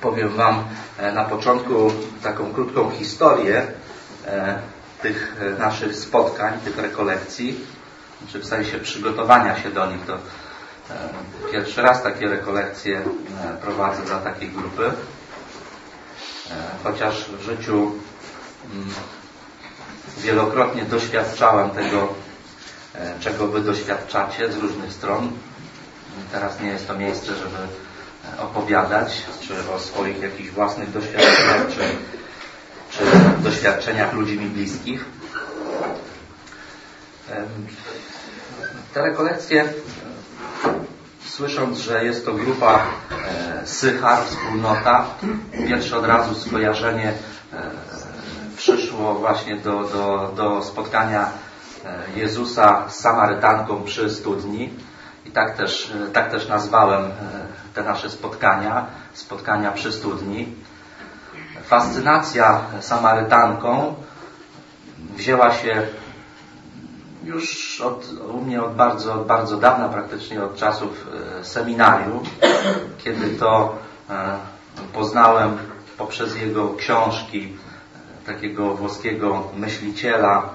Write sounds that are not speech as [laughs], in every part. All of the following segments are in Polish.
powiem Wam e, na początku taką krótką historię e, tych e, naszych spotkań, tych rekolekcji, czy w sensie przygotowania się do nich. To pierwszy raz takie rekolekcje prowadzę dla takiej grupy. Chociaż w życiu mm, wielokrotnie doświadczałem tego, czego Wy doświadczacie z różnych stron. Teraz nie jest to miejsce, żeby opowiadać, czy o swoich jakichś własnych doświadczeniach, czy, czy doświadczeniach ludzi mi bliskich. Te rekolekcje, słysząc, że jest to grupa e, Sychar, wspólnota, pierwsze od razu skojarzenie e, przyszło właśnie do, do, do spotkania e, Jezusa z Samarytanką przy studni. I tak też, tak też nazwałem te nasze spotkania, spotkania przy studni. Fascynacja Samarytanką wzięła się już od, u mnie od bardzo, bardzo dawna, praktycznie od czasów e, seminarium, kiedy to e, poznałem poprzez jego książki e, takiego włoskiego myśliciela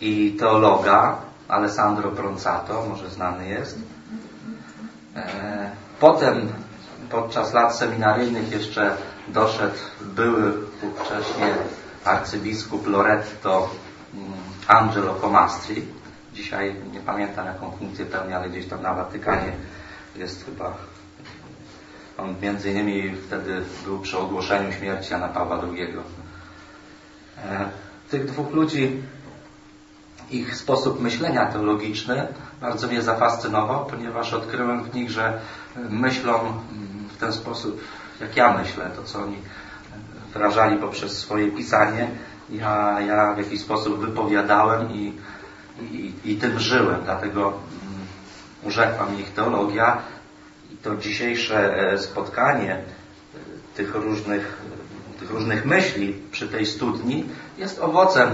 i teologa Alessandro Pronzato, może znany jest. Potem podczas lat seminaryjnych jeszcze doszedł były ówcześnie arcybiskup Loretto mm, Angelo Comastri. Dzisiaj nie pamiętam jaką funkcję pełni, ale gdzieś tam na Watykanie jest chyba on między innymi wtedy był przy ogłoszeniu śmierci Jana Pawła II. E, tych dwóch ludzi ich sposób myślenia teologiczny bardzo mnie zafascynował, ponieważ odkryłem w nich, że myślą w ten sposób, jak ja myślę, to co oni wyrażali poprzez swoje pisanie, ja, ja w jakiś sposób wypowiadałem i, i, i tym żyłem. Dlatego mm, urzekła mnie ich teologia i to dzisiejsze e, spotkanie e, tych różnych, tych różnych myśli przy tej studni jest owocem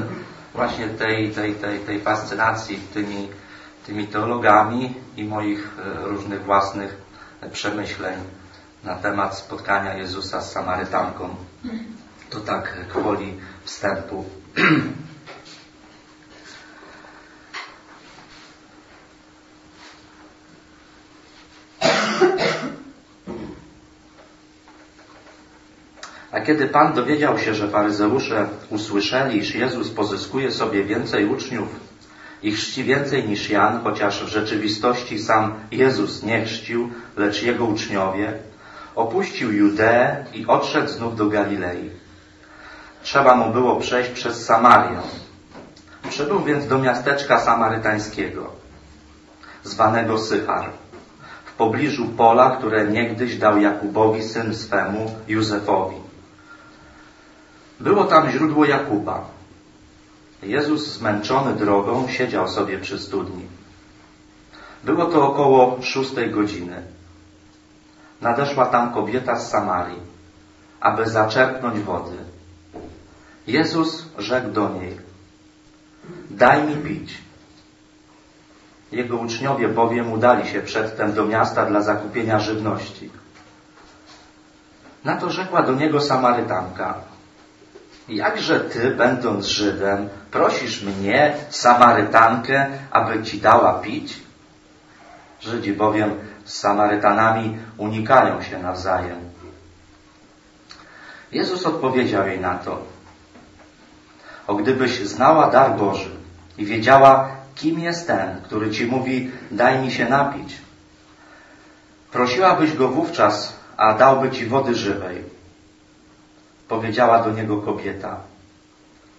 właśnie tej, tej, tej, tej fascynacji tymi, tymi teologami i moich e, różnych własnych przemyśleń na temat spotkania Jezusa z Samarytanką. To tak gwoli wstępu. [clears throat] kiedy Pan dowiedział się, że faryzeusze usłyszeli, iż Jezus pozyskuje sobie więcej uczniów i chrzci więcej niż Jan, chociaż w rzeczywistości sam Jezus nie chrzcił, lecz jego uczniowie, opuścił Judeę i odszedł znów do Galilei. Trzeba mu było przejść przez Samarię. Przybył więc do miasteczka samarytańskiego, zwanego Sychar, w pobliżu pola, które niegdyś dał Jakubowi syn swemu, Józefowi. Było tam źródło Jakuba. Jezus zmęczony drogą siedział sobie przy studni. Było to około szóstej godziny. Nadeszła tam kobieta z Samarii, aby zaczerpnąć wody. Jezus rzekł do niej, daj mi pić. Jego uczniowie bowiem udali się przedtem do miasta dla zakupienia żywności. Na to rzekła do niego Samarytanka, jakże ty, będąc Żydem, prosisz mnie, Samarytankę, aby ci dała pić? Żydzi bowiem z Samarytanami unikają się nawzajem. Jezus odpowiedział jej na to, o gdybyś znała dar Boży i wiedziała, kim jest ten, który ci mówi, daj mi się napić, prosiłabyś go wówczas, a dałby ci wody żywej. Powiedziała do niego kobieta,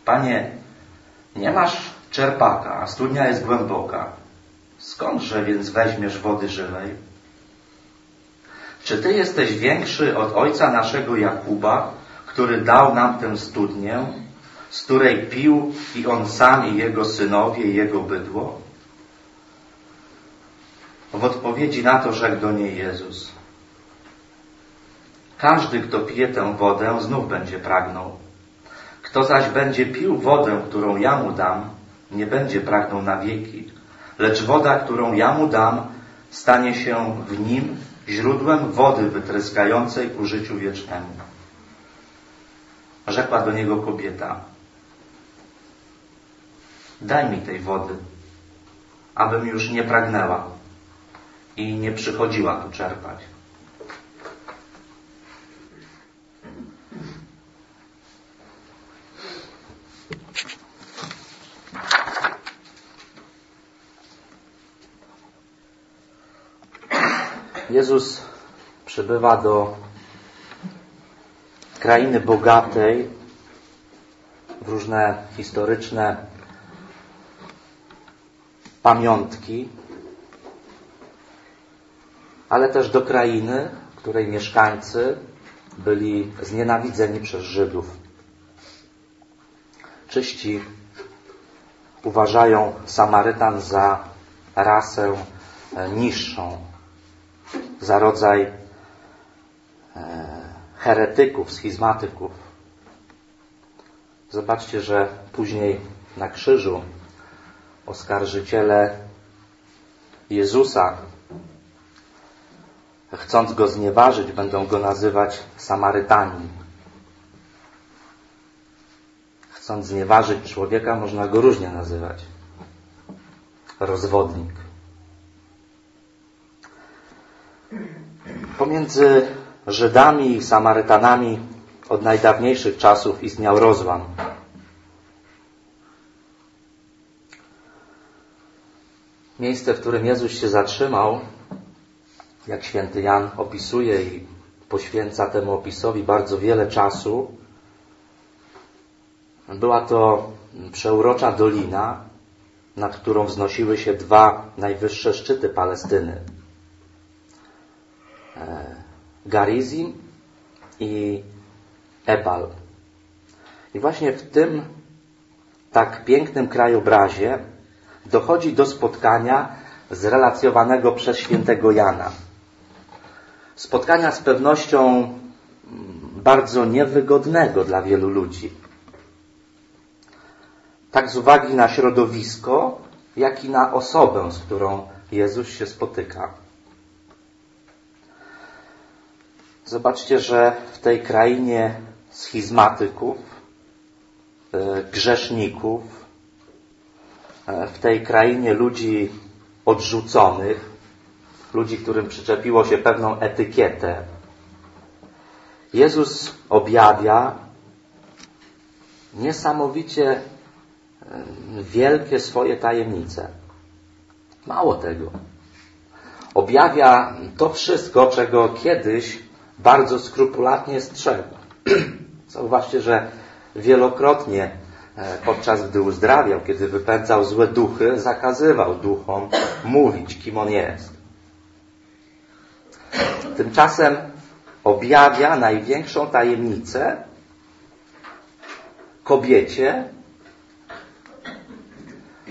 Panie, nie masz czerpaka, a studnia jest głęboka. Skądże więc weźmiesz wody żywej? Czy Ty jesteś większy od ojca naszego Jakuba, który dał nam tę studnię, z której pił i on sam i jego synowie i jego bydło? W odpowiedzi na to rzekł do niej Jezus. Każdy, kto pije tę wodę, znów będzie pragnął. Kto zaś będzie pił wodę, którą ja mu dam, nie będzie pragnął na wieki, lecz woda, którą ja mu dam, stanie się w nim źródłem wody wytryskającej ku życiu wiecznemu. Rzekła do niego kobieta, daj mi tej wody, abym już nie pragnęła i nie przychodziła tu czerpać. Jezus przybywa do krainy bogatej w różne historyczne pamiątki, ale też do krainy, której mieszkańcy byli znienawidzeni przez Żydów. Czyści uważają Samarytan za rasę niższą, za rodzaj e, heretyków, schizmatyków. Zobaczcie, że później na krzyżu oskarżyciele Jezusa, chcąc go znieważyć, będą go nazywać Samarytanin. Chcąc znieważyć człowieka, można go różnie nazywać. Rozwodnik. Pomiędzy Żydami i Samarytanami od najdawniejszych czasów istniał rozłam. Miejsce, w którym Jezus się zatrzymał, jak święty Jan opisuje i poświęca temu opisowi bardzo wiele czasu, była to przeurocza dolina, nad którą wznosiły się dwa najwyższe szczyty Palestyny. E, Garizim i Ebal. I właśnie w tym tak pięknym krajobrazie dochodzi do spotkania zrelacjowanego przez świętego Jana. Spotkania z pewnością mm, bardzo niewygodnego dla wielu ludzi. Tak z uwagi na środowisko, jak i na osobę, z którą Jezus się spotyka. Zobaczcie, że w tej krainie schizmatyków, e, grzeszników, e, w tej krainie ludzi odrzuconych, ludzi, którym przyczepiło się pewną etykietę, Jezus objawia niesamowicie e, wielkie swoje tajemnice. Mało tego. Objawia to wszystko, czego kiedyś bardzo skrupulatnie strzegł. [clears throat] Zauważcie, że wielokrotnie e, podczas gdy uzdrawiał, kiedy wypędzał złe duchy, zakazywał duchom mówić, kim on jest. Tymczasem objawia największą tajemnicę kobiecie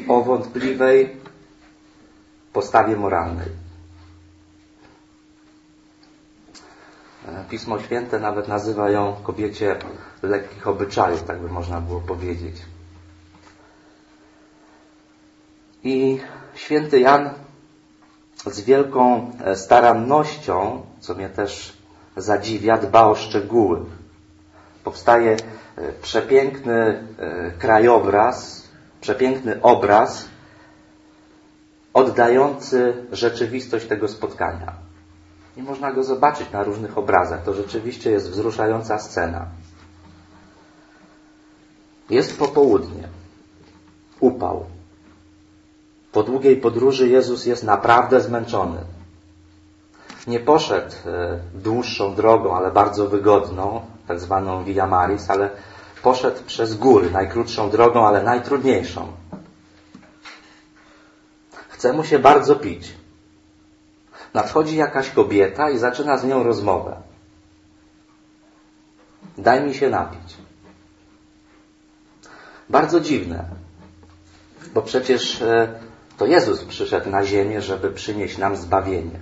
o wątpliwej postawie moralnej. Pismo Święte nawet nazywa ją kobiecie lekkich obyczajów, tak by można było powiedzieć. I święty Jan z wielką e, starannością, co mnie też zadziwia, dba o szczegóły. Powstaje e, przepiękny e, krajobraz, przepiękny obraz oddający rzeczywistość tego spotkania i można go zobaczyć na różnych obrazach. To rzeczywiście jest wzruszająca scena. Jest popołudnie. Upał. Po długiej podróży Jezus jest naprawdę zmęczony. Nie poszedł e, dłuższą drogą, ale bardzo wygodną, tak zwaną Via Maris, ale poszedł przez góry, najkrótszą drogą, ale najtrudniejszą. Chce mu się bardzo pić nadchodzi jakaś kobieta i zaczyna z nią rozmowę. Daj mi się napić. Bardzo dziwne, bo przecież e, to Jezus przyszedł na ziemię, żeby przynieść nam zbawienie.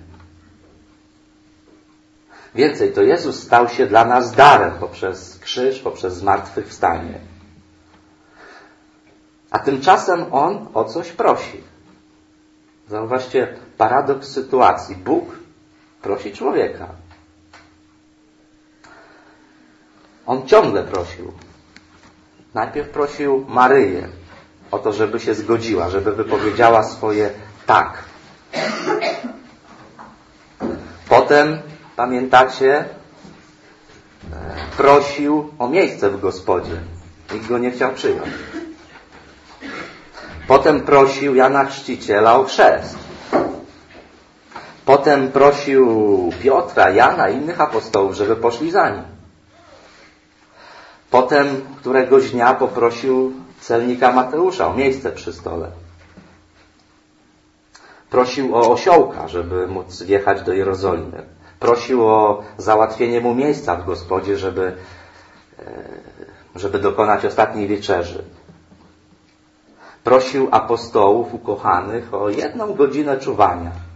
Więcej, to Jezus stał się dla nas darem poprzez krzyż, poprzez zmartwychwstanie. A tymczasem On o coś prosi. Zauważcie paradoks sytuacji. Bóg Prosi człowieka. On ciągle prosił. Najpierw prosił Maryję o to, żeby się zgodziła, żeby wypowiedziała swoje tak. Potem, pamiętacie, e, prosił o miejsce w gospodzie. Nikt go nie chciał przyjąć. Potem prosił Jana Chrzciciela o chrzest. Potem prosił Piotra, Jana i innych apostołów, żeby poszli za nim. Potem któregoś dnia poprosił celnika Mateusza o miejsce przy stole. Prosił o osiołka, żeby móc wjechać do Jerozolimy. Prosił o załatwienie mu miejsca w gospodzie, żeby, e, żeby dokonać ostatniej wieczerzy. Prosił apostołów ukochanych o jedną godzinę czuwania.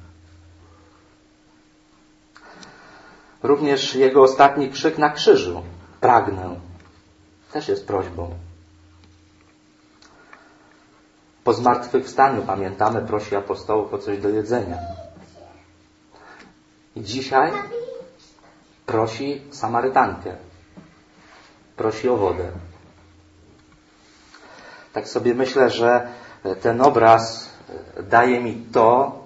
Również jego ostatni krzyk na krzyżu. Pragnę. Też jest prośbą. Po zmartwychwstaniu, pamiętamy, prosi apostołów o coś do jedzenia. I dzisiaj prosi Samarytankę. Prosi o wodę. Tak sobie myślę, że ten obraz daje mi to,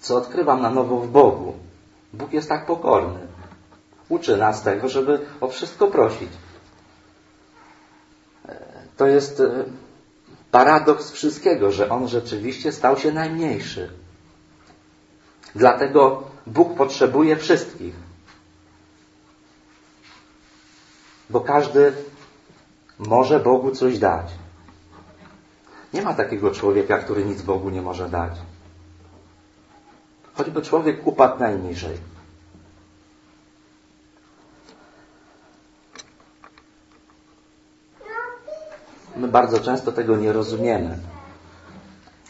co odkrywam na nowo w Bogu. Bóg jest tak pokorny. Uczy nas tego, żeby o wszystko prosić. To jest paradoks wszystkiego, że On rzeczywiście stał się najmniejszy. Dlatego Bóg potrzebuje wszystkich. Bo każdy może Bogu coś dać. Nie ma takiego człowieka, który nic Bogu nie może dać. Choćby człowiek upadł najniżej. My bardzo często tego nie rozumiemy.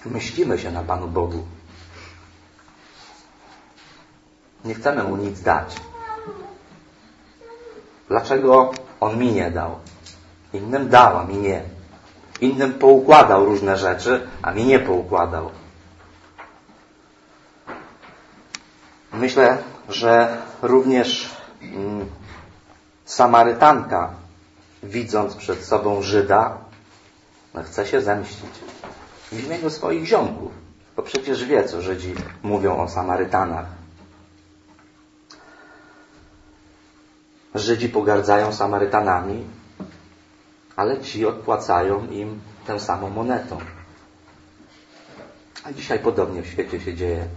Myślimy się na Panu Bogu. Nie chcemy Mu nic dać. Dlaczego On mi nie dał? Innym dał, a mi nie. Innym poukładał różne rzeczy, a mi nie poukładał. Myślę, że również mm, Samarytanka, widząc przed sobą Żyda, no, chce się zemścić w imieniu swoich ziomków, bo przecież wie, co Żydzi mówią o Samarytanach. Żydzi pogardzają Samarytanami, ale ci odpłacają im tę samą monetą. A dzisiaj podobnie w świecie się dzieje.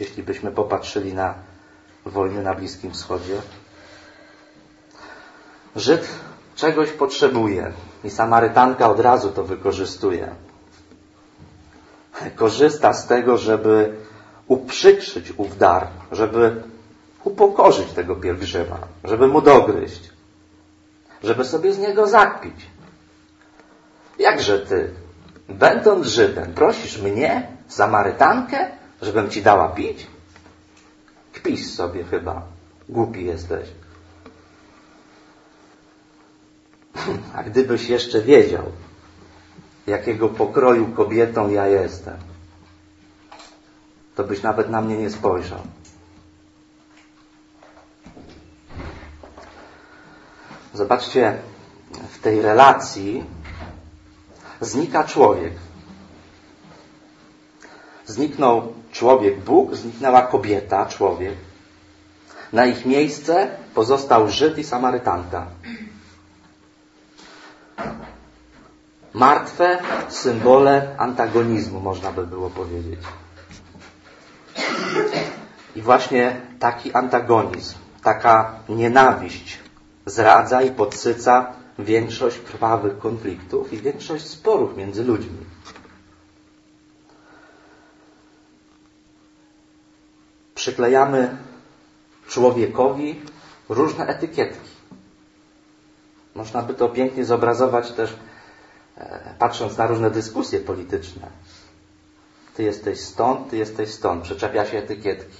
Jeśli byśmy popatrzyli na wojny na Bliskim Wschodzie, Żyd czegoś potrzebuje i Samarytanka od razu to wykorzystuje. Korzysta z tego, żeby uprzykrzyć ów dar, żeby upokorzyć tego pielgrzyma, żeby mu dogryźć, żeby sobie z niego zakpić. Jakże ty, będąc Żydem, prosisz mnie, Samarytankę, żebym ci dała pić? Kpisz sobie chyba. Głupi jesteś. A gdybyś jeszcze wiedział, jakiego pokroju kobietą ja jestem, to byś nawet na mnie nie spojrzał. Zobaczcie, w tej relacji znika człowiek. Zniknął człowiek Bóg, zniknęła kobieta, człowiek. Na ich miejsce pozostał Żyd i Samarytanka. Martwe symbole antagonizmu, można by było powiedzieć. I właśnie taki antagonizm, taka nienawiść zradza i podsyca większość krwawych konfliktów i większość sporów między ludźmi. Przyklejamy człowiekowi różne etykietki. Można by to pięknie zobrazować też e, patrząc na różne dyskusje polityczne. Ty jesteś stąd, ty jesteś stąd. Przyczepia się etykietki.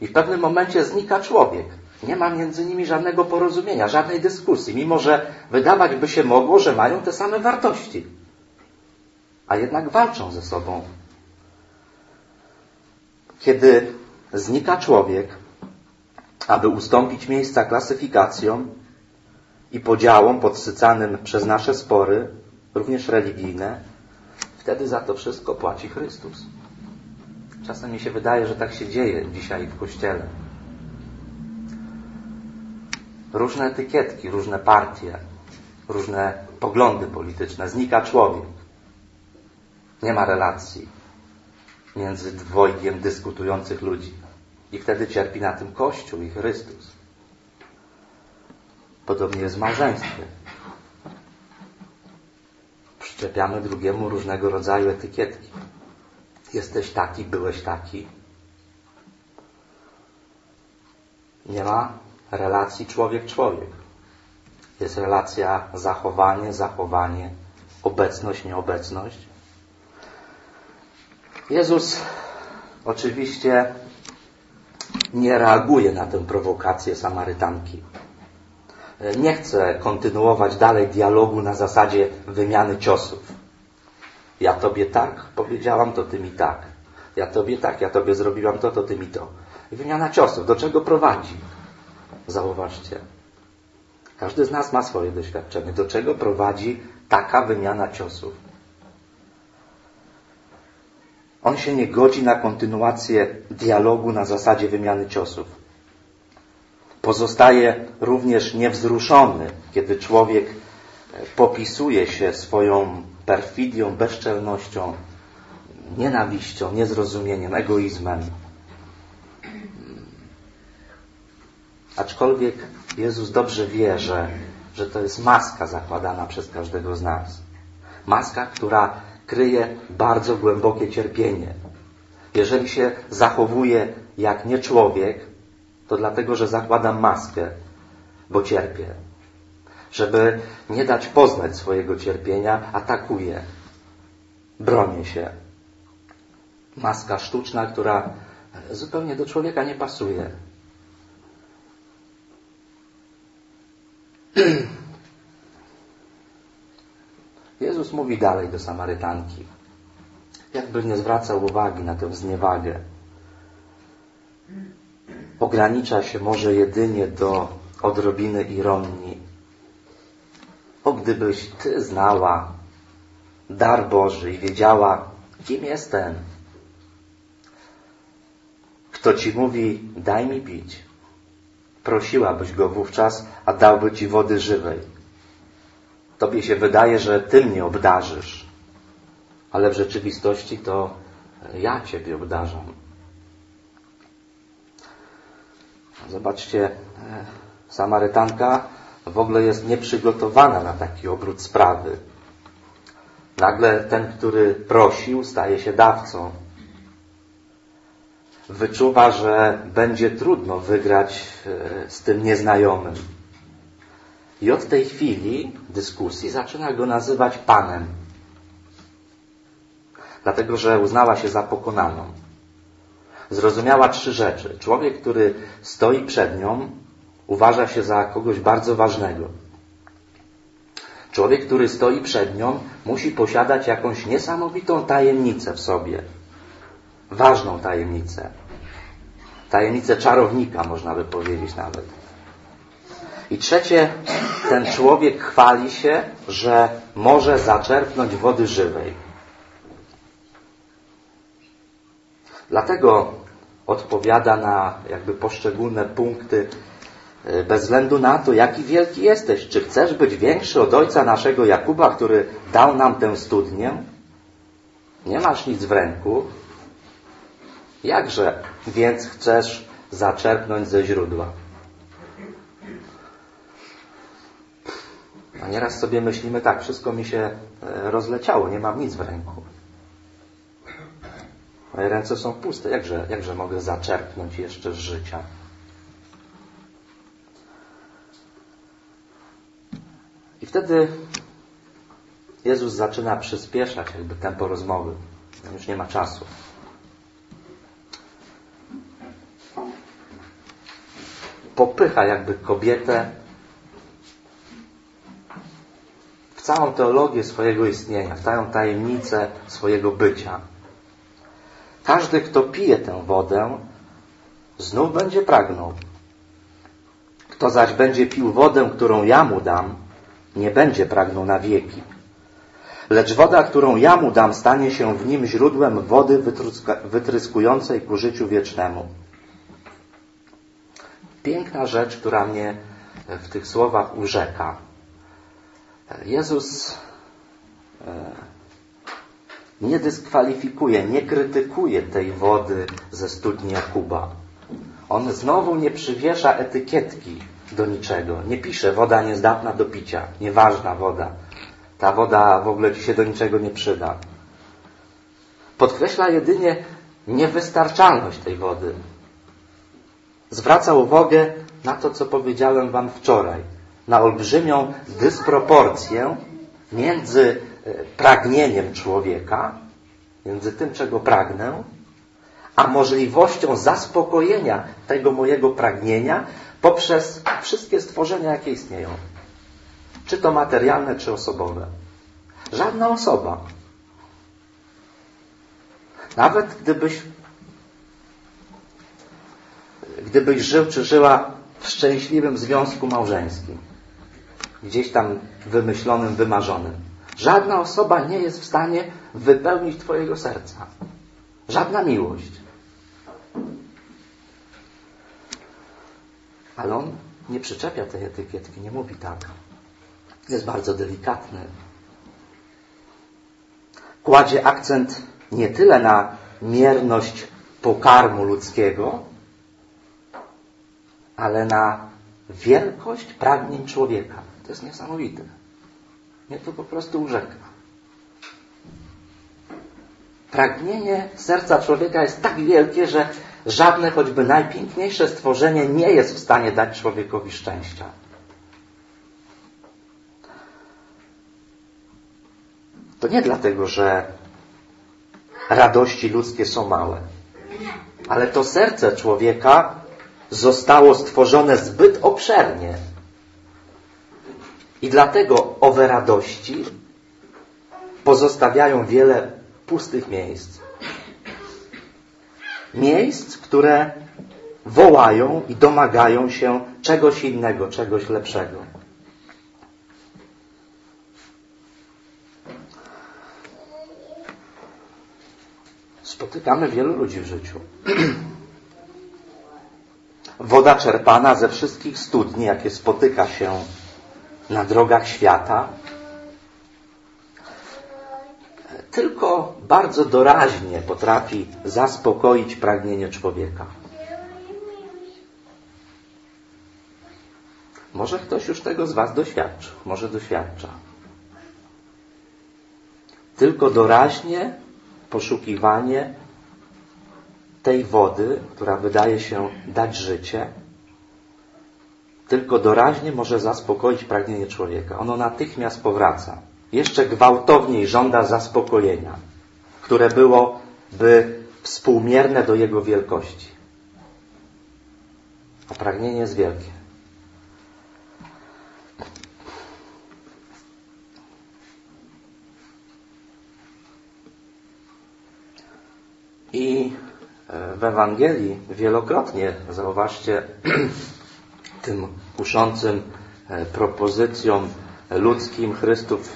I w pewnym momencie znika człowiek. Nie ma między nimi żadnego porozumienia, żadnej dyskusji, mimo że wydawać by się mogło, że mają te same wartości. A jednak walczą ze sobą. Kiedy znika człowiek, aby ustąpić miejsca klasyfikacjom i podziałom podsycanym przez nasze spory, również religijne, wtedy za to wszystko płaci Chrystus. Czasem mi się wydaje, że tak się dzieje dzisiaj w Kościele. Różne etykietki, różne partie, różne poglądy polityczne. Znika człowiek. Nie ma relacji między dwojgiem dyskutujących ludzi. I wtedy cierpi na tym Kościół i Chrystus. Podobnie jest w małżeństwie. Przyczepiamy drugiemu różnego rodzaju etykietki. Jesteś taki, byłeś taki. Nie ma relacji człowiek-człowiek. Jest relacja zachowanie, zachowanie, obecność, nieobecność. Jezus oczywiście nie reaguje na tę prowokację Samarytanki. Nie chce kontynuować dalej dialogu na zasadzie wymiany ciosów. Ja tobie tak powiedziałam, to ty mi tak. Ja tobie tak, ja tobie zrobiłam to, to ty mi to. Wymiana ciosów. Do czego prowadzi? Zauważcie. Każdy z nas ma swoje doświadczenie. Do czego prowadzi taka wymiana ciosów? On się nie godzi na kontynuację dialogu na zasadzie wymiany ciosów. Pozostaje również niewzruszony, kiedy człowiek popisuje się swoją perfidią, bezczelnością, nienawiścią, niezrozumieniem, egoizmem. Aczkolwiek Jezus dobrze wie, że, że to jest maska zakładana przez każdego z nas. Maska, która kryje bardzo głębokie cierpienie. Jeżeli się zachowuje jak nie człowiek, to dlatego, że zakładam maskę, bo cierpię. Żeby nie dać poznać swojego cierpienia, atakuję, bronię się. Maska sztuczna, która zupełnie do człowieka nie pasuje. [clears throat] Jezus mówi dalej do Samarytanki. Jakby nie zwracał uwagi na tę zniewagę. Ogranicza się może jedynie do odrobiny ironii. O gdybyś Ty znała dar Boży i wiedziała, kim jestem. Kto Ci mówi, daj mi pić. Prosiłabyś Go wówczas, a dałby Ci wody żywej. Tobie się wydaje, że Ty mnie obdarzysz, ale w rzeczywistości to ja Ciebie obdarzam. Zobaczcie, e, Samarytanka w ogóle jest nieprzygotowana na taki obrót sprawy. Nagle ten, który prosił, staje się dawcą. Wyczuwa, że będzie trudno wygrać e, z tym nieznajomym. I od tej chwili dyskusji zaczyna go nazywać Panem. Dlatego, że uznała się za pokonaną. Zrozumiała trzy rzeczy. Człowiek, który stoi przed nią, uważa się za kogoś bardzo ważnego. Człowiek, który stoi przed nią, musi posiadać jakąś niesamowitą tajemnicę w sobie. Ważną tajemnicę. Tajemnicę czarownika, można by powiedzieć nawet. I trzecie, ten człowiek chwali się, że może zaczerpnąć wody żywej. Dlatego odpowiada na jakby poszczególne punkty e, bez względu na to, jaki wielki jesteś. Czy chcesz być większy od ojca naszego Jakuba, który dał nam tę studnię? Nie masz nic w ręku. Jakże więc chcesz zaczerpnąć ze źródła? A nieraz sobie myślimy tak, wszystko mi się e, rozleciało, nie mam nic w ręku. Moje ręce są puste, jakże, jakże mogę zaczerpnąć jeszcze z życia? I wtedy Jezus zaczyna przyspieszać jakby tempo rozmowy. Już nie ma czasu. Popycha jakby kobietę w całą teologię swojego istnienia, w całą tajemnicę swojego bycia. Każdy, kto pije tę wodę, znów będzie pragnął. Kto zaś będzie pił wodę, którą ja mu dam, nie będzie pragnął na wieki. Lecz woda, którą ja mu dam, stanie się w nim źródłem wody wytryskującej ku życiu wiecznemu. Piękna rzecz, która mnie w tych słowach urzeka. Jezus e, nie dyskwalifikuje, nie krytykuje tej wody ze studni Jakuba. On znowu nie przywiesza etykietki do niczego. Nie pisze woda niezdatna do picia, nieważna woda. Ta woda w ogóle ci się do niczego nie przyda. Podkreśla jedynie niewystarczalność tej wody. Zwraca uwagę na to, co powiedziałem Wam wczoraj, na olbrzymią dysproporcję między e, pragnieniem człowieka, między tym, czego pragnę, a możliwością zaspokojenia tego mojego pragnienia poprzez wszystkie stworzenia, jakie istnieją. Czy to materialne, czy osobowe. Żadna osoba. Nawet gdybyś gdybyś żył czy żyła w szczęśliwym związku małżeńskim, gdzieś tam wymyślonym, wymarzonym. Żadna osoba nie jest w stanie wypełnić Twojego serca. Żadna miłość. Ale on nie przyczepia tej etykietki, nie mówi tak. Jest bardzo delikatny. Kładzie akcent nie tyle na mierność pokarmu ludzkiego, ale na wielkość pragnień człowieka. To jest niesamowite. Mnie to po prostu urzeka. Pragnienie serca człowieka jest tak wielkie, że żadne choćby najpiękniejsze stworzenie nie jest w stanie dać człowiekowi szczęścia. To nie dlatego, że radości ludzkie są małe, ale to serce człowieka zostało stworzone zbyt obszernie. I dlatego owe radości pozostawiają wiele pustych miejsc. Miejsc, które wołają i domagają się czegoś innego, czegoś lepszego. Spotykamy wielu ludzi w życiu. Woda czerpana ze wszystkich studni, jakie spotyka się na drogach świata, tylko bardzo doraźnie potrafi zaspokoić pragnienie człowieka. Może ktoś już tego z Was doświadczył, może doświadcza. Tylko doraźnie poszukiwanie tej wody, która wydaje się dać życie, tylko doraźnie może zaspokoić pragnienie człowieka. Ono natychmiast powraca. Jeszcze gwałtowniej żąda zaspokojenia, które byłoby współmierne do jego wielkości. A pragnienie jest wielkie. I w Ewangelii wielokrotnie, zauważcie, [clears throat] tym kuszącym e, propozycjom ludzkim Chrystus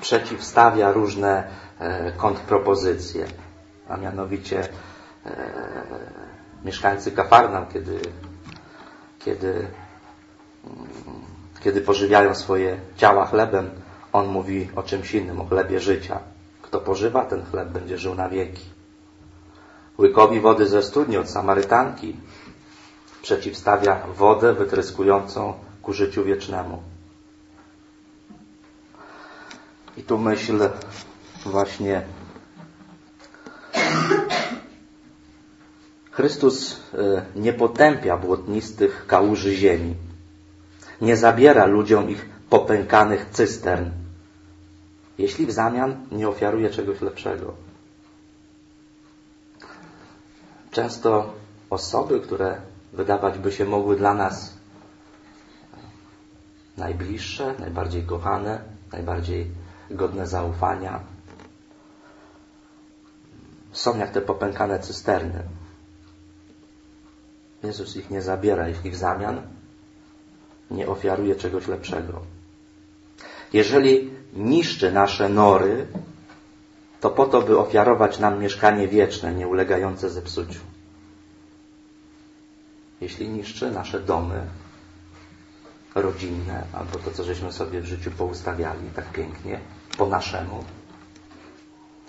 przeciwstawia różne e, kontrpropozycje, a mianowicie e, mieszkańcy Kafarnam, kiedy, kiedy, mm, kiedy pożywiają swoje ciała chlebem, on mówi o czymś innym, o chlebie życia. Kto pożywa ten chleb, będzie żył na wieki. Łykowi wody ze studni od Samarytanki przeciwstawia wodę wytryskującą ku życiu wiecznemu. I tu myśl właśnie Chrystus e, nie potępia błotnistych kałuży ziemi. Nie zabiera ludziom ich popękanych cystern, jeśli w zamian nie ofiaruje czegoś lepszego. Często osoby, które wydawać by się mogły dla nas najbliższe, najbardziej kochane, najbardziej godne zaufania, są jak te popękane cysterny. Jezus ich nie zabiera, jeśli w zamian nie ofiaruje czegoś lepszego. Jeżeli niszczy nasze nory, to po to, by ofiarować nam mieszkanie wieczne, nieulegające zepsuciu. Jeśli niszczy nasze domy rodzinne, albo to, co żeśmy sobie w życiu poustawiali tak pięknie, po naszemu,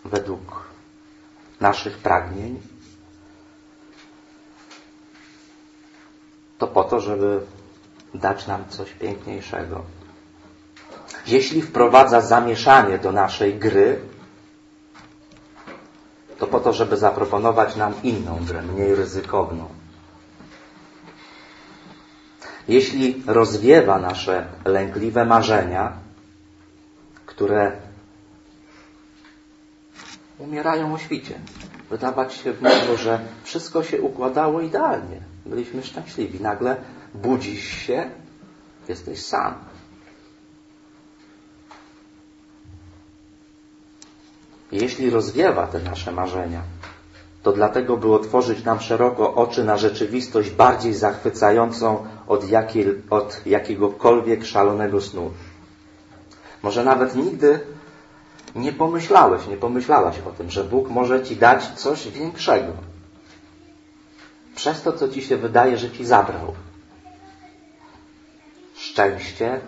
według naszych pragnień, to po to, żeby dać nam coś piękniejszego. Jeśli wprowadza zamieszanie do naszej gry, to po to, żeby zaproponować nam inną grę, mniej ryzykowną. Jeśli rozwiewa nasze lękliwe marzenia, które umierają o świcie, wydawać się niego, że wszystko się układało idealnie, byliśmy szczęśliwi. Nagle budzisz się, jesteś sam. Jeśli rozwiewa te nasze marzenia, to dlatego, by otworzyć nam szeroko oczy na rzeczywistość bardziej zachwycającą od, jakiej, od jakiegokolwiek szalonego snu. Może nawet nigdy nie pomyślałeś, nie pomyślałaś o tym, że Bóg może Ci dać coś większego. Przez to, co Ci się wydaje, że Ci zabrał. Szczęście,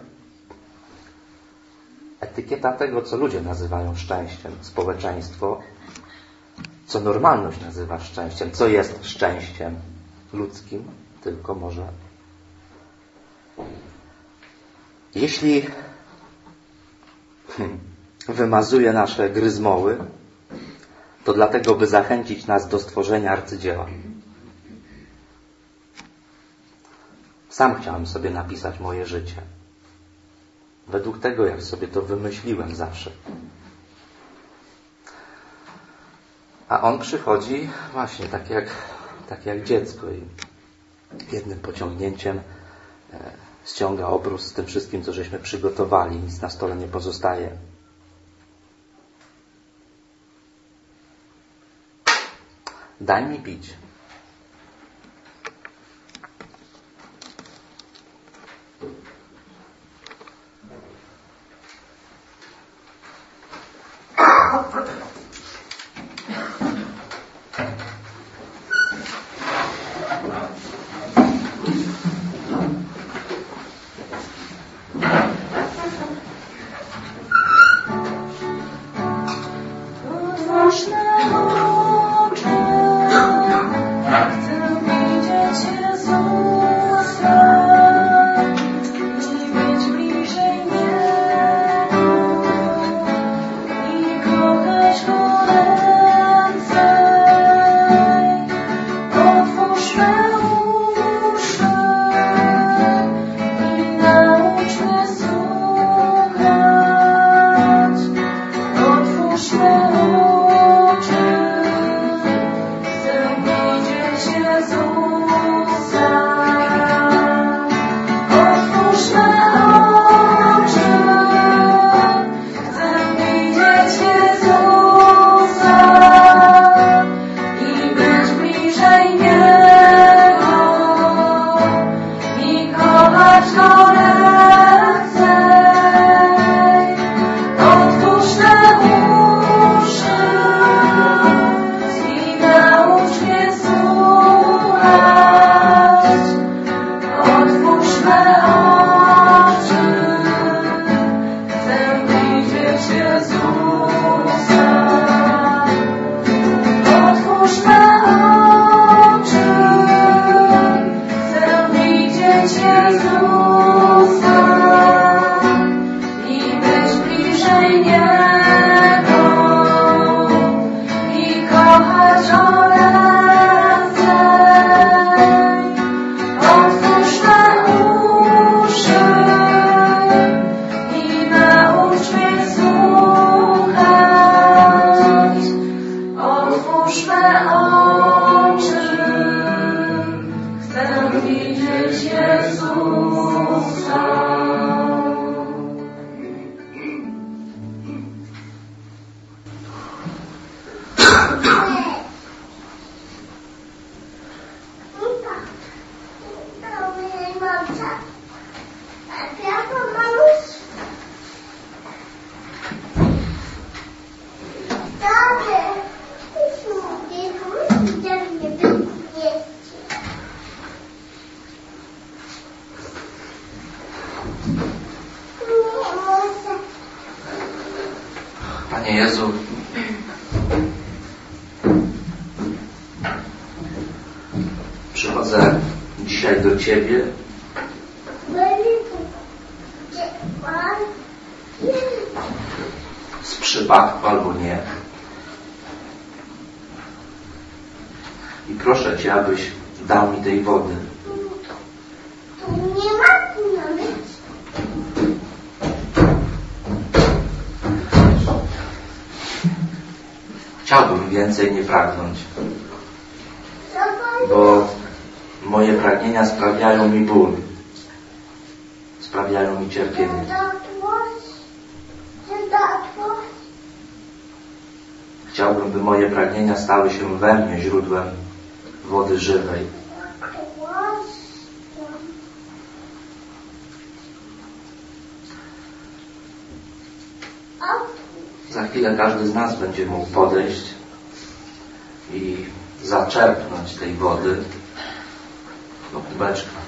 etykieta tego, co ludzie nazywają szczęściem, społeczeństwo, co normalność nazywa szczęściem, co jest szczęściem ludzkim, tylko może. Jeśli [laughs] wymazuje nasze gryzmoły, to dlatego, by zachęcić nas do stworzenia arcydzieła. Sam chciałem sobie napisać moje życie. Według tego, jak sobie to wymyśliłem zawsze. A on przychodzi właśnie tak jak, tak jak dziecko i jednym pociągnięciem e, ściąga obrus z tym wszystkim, co żeśmy przygotowali. Nic na stole nie pozostaje. Daj mi pić. sangue de é Jesus. Przypadku albo nie. I proszę Cię, abyś dał mi tej wody. Nie ma. Chciałbym więcej nie pragnąć, bo moje pragnienia sprawiają mi ból, sprawiają mi cierpienie. Chciałbym, by moje pragnienia stały się we mnie źródłem wody żywej. Za chwilę każdy z nas będzie mógł podejść i zaczerpnąć tej wody do kubeczka.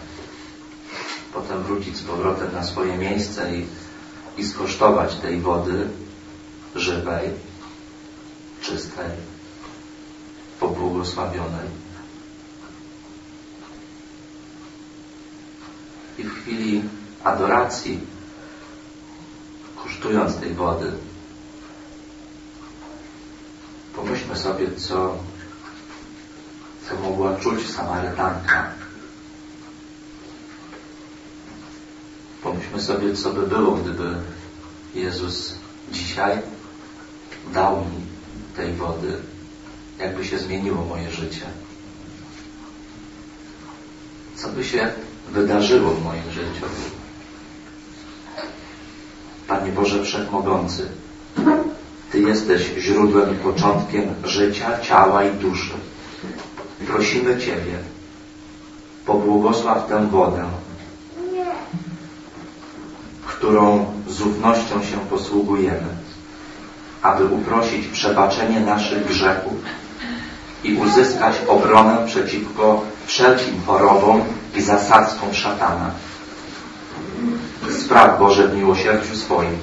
Potem wrócić z powrotem na swoje miejsce i, i skosztować tej wody żywej, czystej, pobłogosławionej. I w chwili adoracji, kosztując tej wody, pomyślmy sobie, co, co mogła czuć Samarytanka. Pomyślmy sobie, co by było, gdyby Jezus dzisiaj dał mi tej wody, jakby się zmieniło moje życie. Co by się wydarzyło w moim życiu? Panie Boże Wszechmogący, Ty jesteś źródłem i początkiem życia, ciała i duszy. Prosimy Ciebie, pobłogosław tę wodę, którą z ufnością się posługujemy, aby uprosić przebaczenie naszych grzechów i uzyskać obronę przeciwko wszelkim chorobom i zasadzkom szatana. Spraw Boże w miłosierdziu swoim.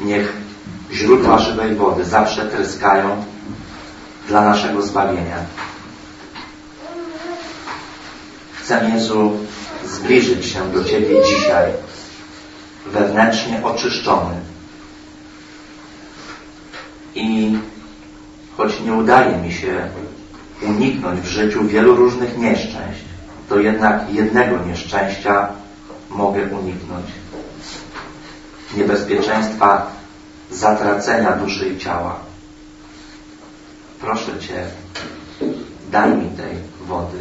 Niech źródła żywej wody zawsze tryskają dla naszego zbawienia. Chcę Jezu zbliżyć się do Ciebie dzisiaj, wewnętrznie oczyszczony. I choć nie udaje mi się uniknąć w życiu wielu różnych nieszczęść, to jednak jednego nieszczęścia mogę uniknąć. Niebezpieczeństwa zatracenia duszy i ciała. Proszę Cię, daj mi tej wody.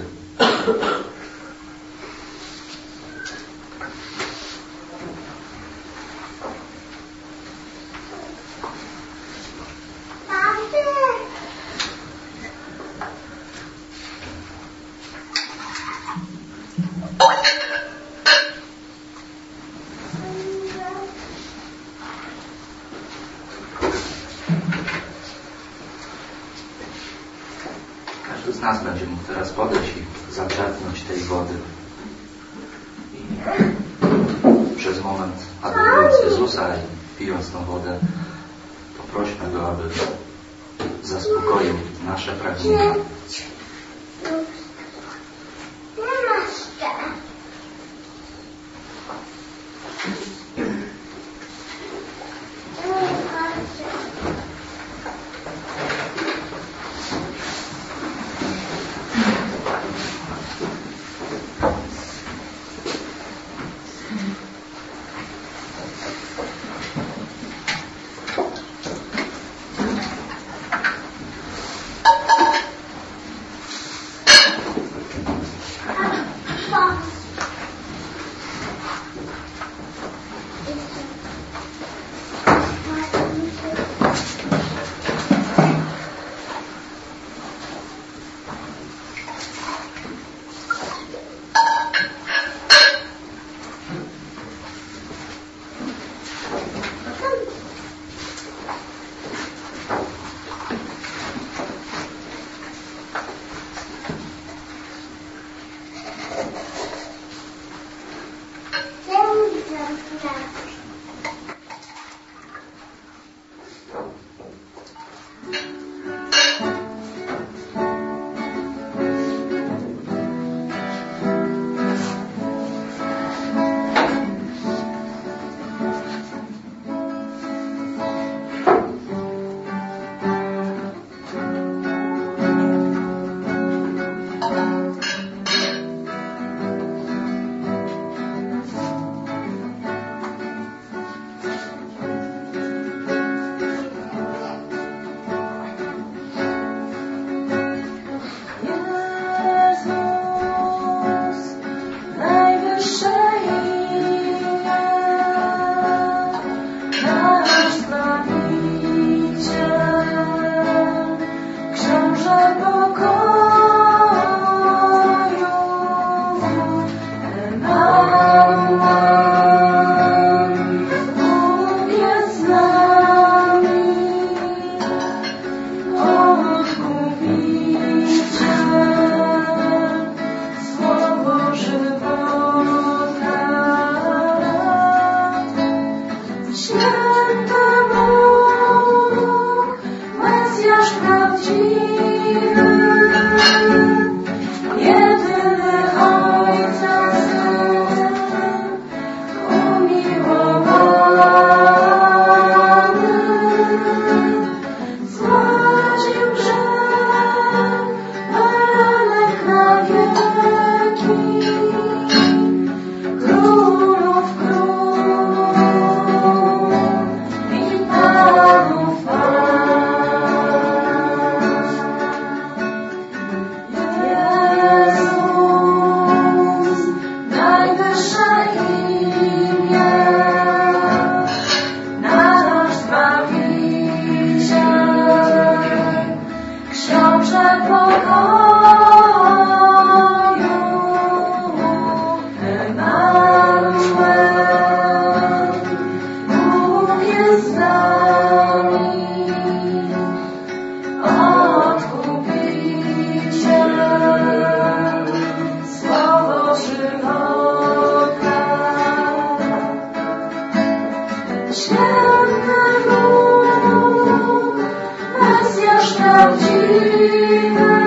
Amen.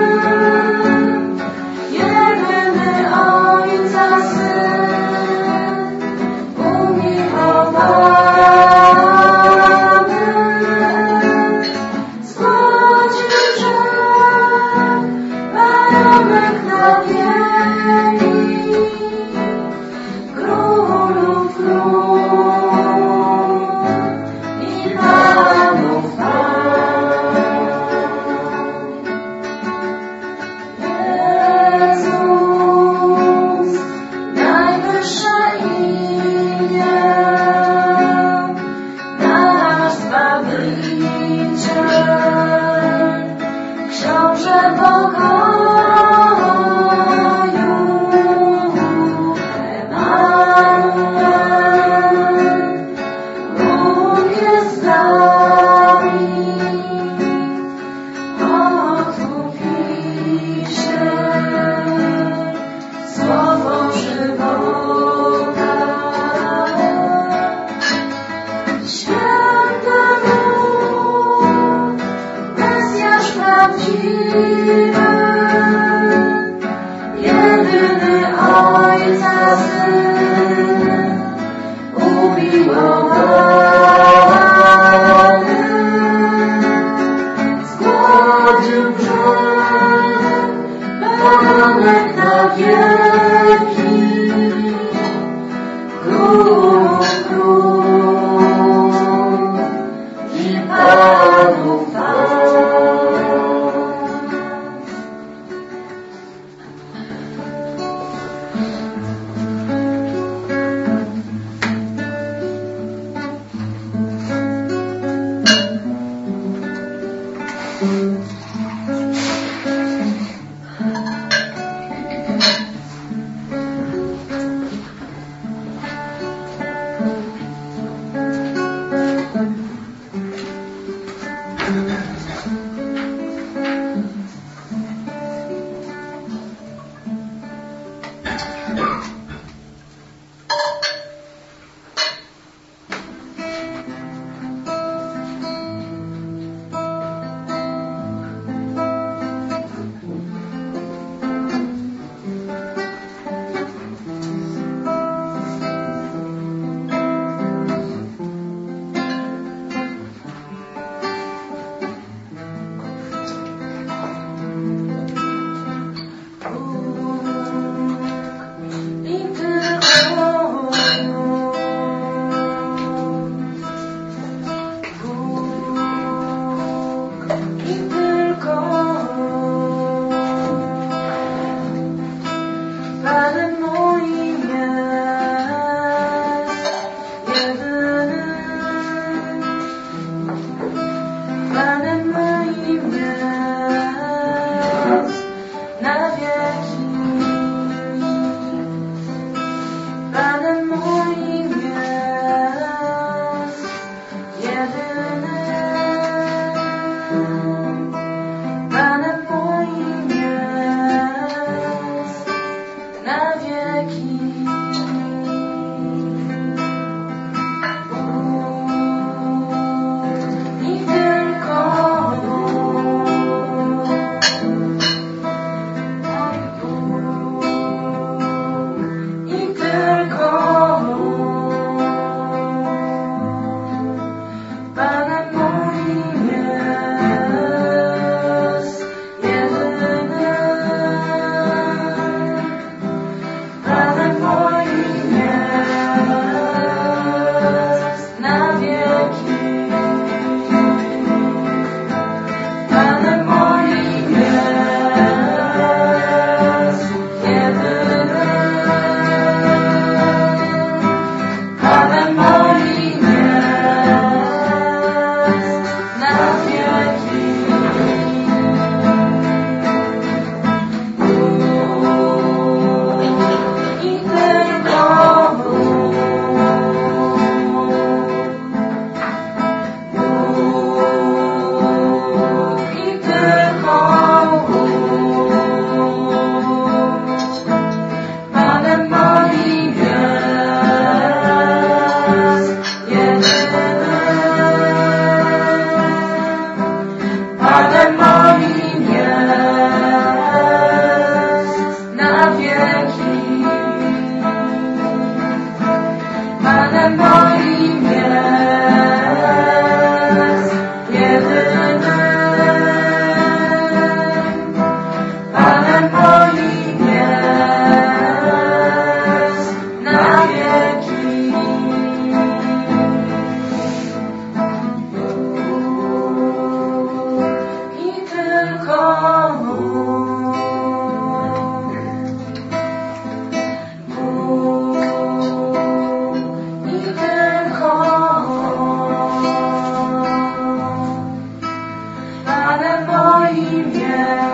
Savior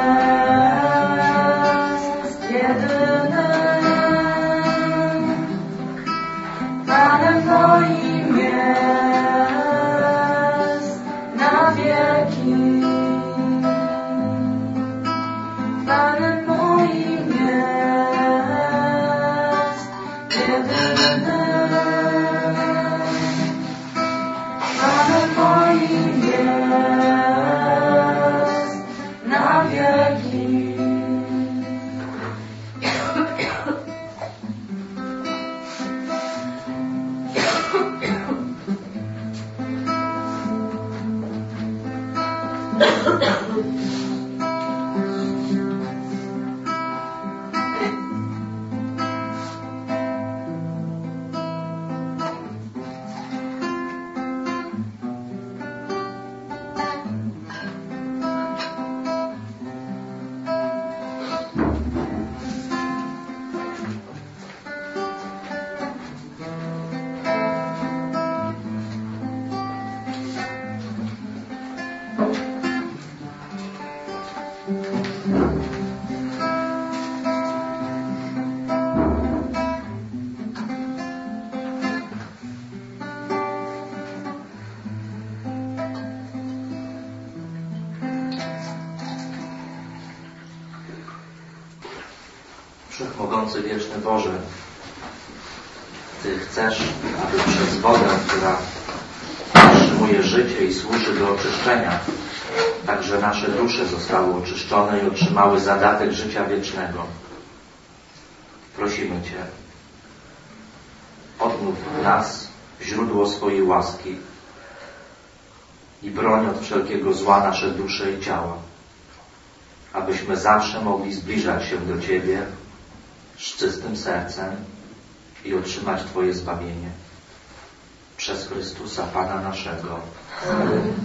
Wszechmogący wieczny Boże, Ty chcesz, aby przez wodę, która utrzymuje życie i służy do oczyszczenia, także nasze dusze zostały oczyszczone i otrzymały zadatek życia wiecznego. Prosimy Cię, odmów nas źródło swojej łaski i broń od wszelkiego zła nasze dusze i ciała, abyśmy zawsze mogli zbliżać się do Ciebie z czystym sercem i otrzymać Twoje zbawienie. Przez Chrystusa Pana naszego. Zapraszam